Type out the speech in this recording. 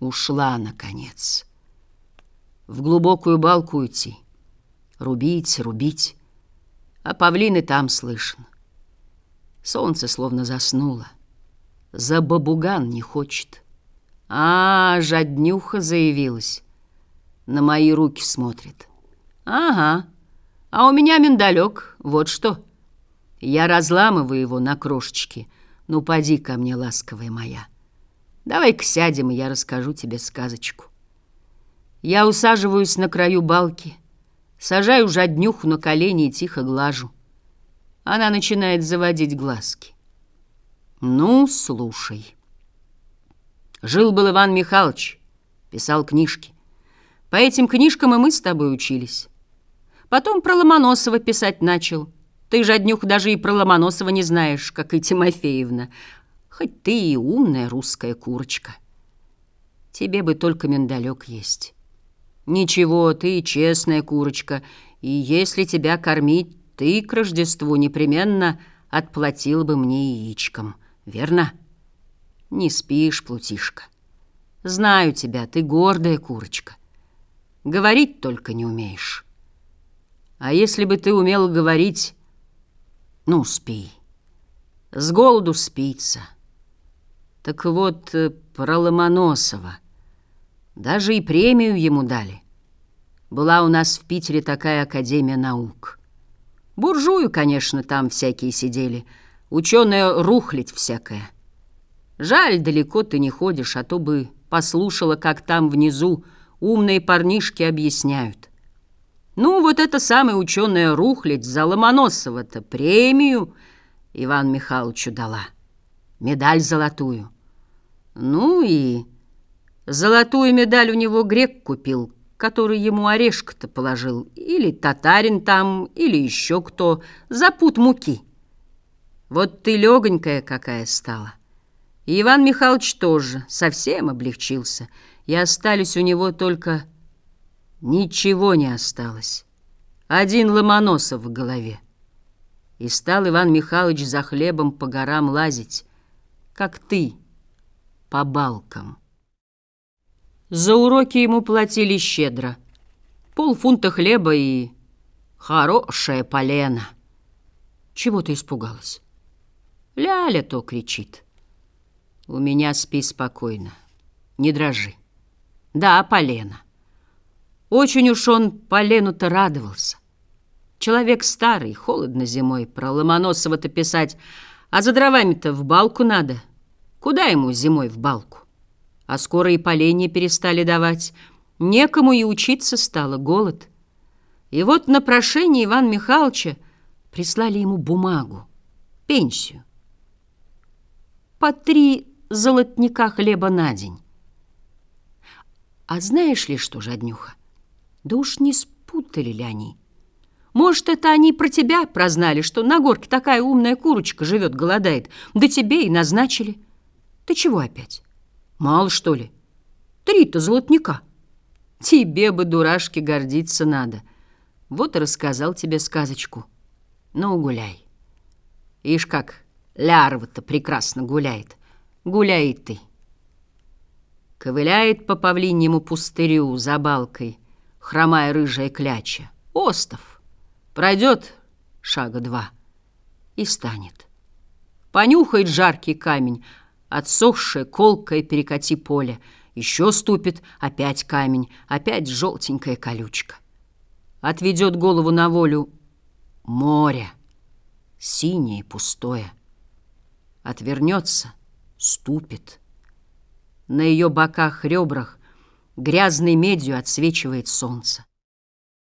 Ушла, наконец. В глубокую балку уйти. Рубить, рубить. А павлины там слышно. Солнце словно заснуло. За бабуган не хочет. А, жаднюха заявилась. На мои руки смотрит. Ага, а у меня миндалек, вот что. Я разламываю его на крошечки. Ну, поди ко мне, ласковая моя. Давай-ка сядем, и я расскажу тебе сказочку. Я усаживаюсь на краю балки, сажаю жаднюху на колени и тихо глажу. Она начинает заводить глазки. Ну, слушай. Жил-был Иван Михайлович, писал книжки. По этим книжкам и мы с тобой учились. Потом про Ломоносова писать начал. Ты, жаднюх, даже и про Ломоносова не знаешь, как и Тимофеевна хоть ты и умная русская курочка. Тебе бы только миндалек есть. Ничего, ты честная курочка, и если тебя кормить, ты к Рождеству непременно отплатил бы мне яичком, верно? Не спишь, плутишка. Знаю тебя, ты гордая курочка. Говорить только не умеешь. А если бы ты умела говорить, ну, спи. С голоду спится. Так вот, э, про Ломоносова. Даже и премию ему дали. Была у нас в Питере такая академия наук. Буржую, конечно, там всякие сидели. Ученая рухлить всякая. Жаль, далеко ты не ходишь, а то бы послушала, как там внизу умные парнишки объясняют. Ну, вот это самая ученая рухлить за Ломоносова-то премию Иван Михайловичу дала. Медаль золотую. Ну и золотую медаль у него грек купил, который ему орешка-то положил, или татарин там, или еще кто, за пут муки. Вот ты легонькая какая стала. И Иван Михайлович тоже совсем облегчился, и остались у него только... Ничего не осталось. Один Ломоносов в голове. И стал Иван Михайлович за хлебом по горам лазить, как ты — по балкам. За уроки ему платили щедро. Полфунта хлеба и хорошее полено. Чего ты испугалась? Ляля то кричит. У меня спи спокойно, не дрожи. Да, полено. Очень уж он полену-то радовался. Человек старый, холодно зимой, про Ломоносова-то писать, а за дровами-то в балку надо — Куда ему зимой в балку? А скоро и поленья перестали давать. Некому и учиться стало, голод. И вот на прошение Ивана Михайловича прислали ему бумагу, пенсию. По три золотника хлеба на день. А знаешь ли что, жаднюха? Да уж не спутали ли они? Может, это они про тебя прознали, что на горке такая умная курочка живет, голодает, да тебе и назначили. Ты чего опять? Мало, что ли? Три-то золотника. Тебе бы, дурашке, гордиться надо. Вот и рассказал тебе сказочку. Ну, гуляй. Ишь как лярва-то прекрасно гуляет. Гуляй и ты. Ковыляет по павлиньему пустырю за балкой, хромая рыжая кляча. Остов. Пройдет шага два и станет. Понюхает жаркий камень, Отсохшее, колкое перекати поле. Еще ступит, опять камень, опять желтенькая колючка. Отведет голову на волю море, синее и пустое. Отвернется, ступит. На ее боках ребрах грязной медью отсвечивает солнце.